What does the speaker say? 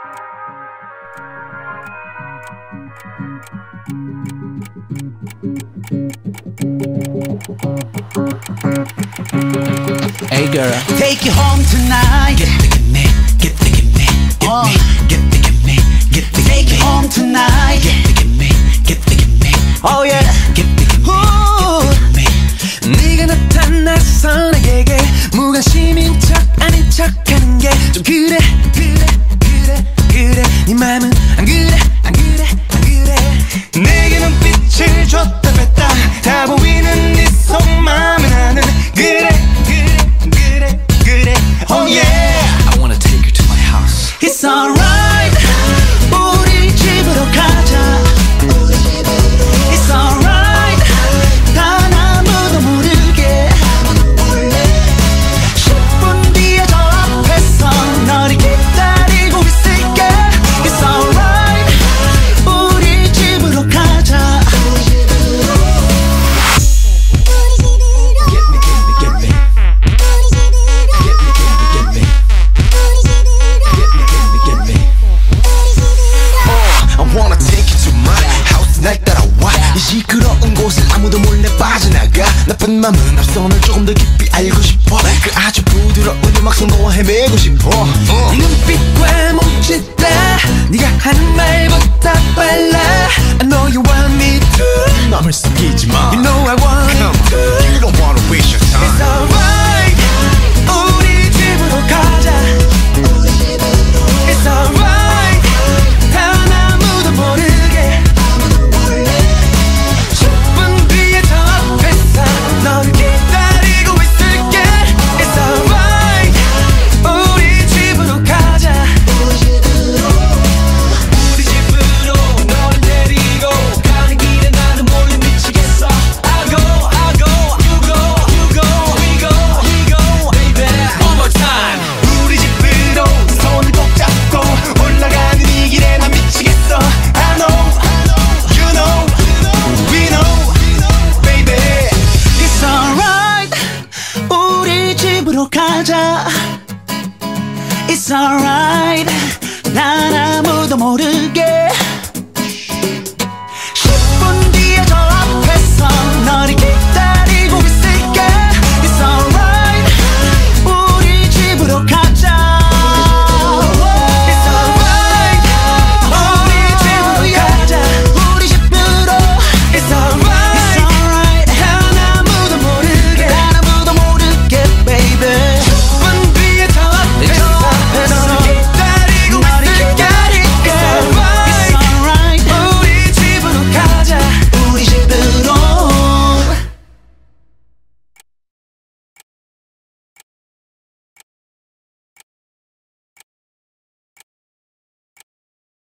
Hey girl, take you home tonight. Get the me, get the me, get oh. me, get the me, get the Take you home tonight. Get the me, get the me. Oh yeah. Get the me, get the me. 네가 나타나서 내게 alright. 네가 나쁜 마음은 앞서 널 조금 더 깊이 알고 싶어 그 아주 부드러운 음악 선거와 헤매고 싶어 어. 눈빛 가자. It's alright. 난 아무도 모르게.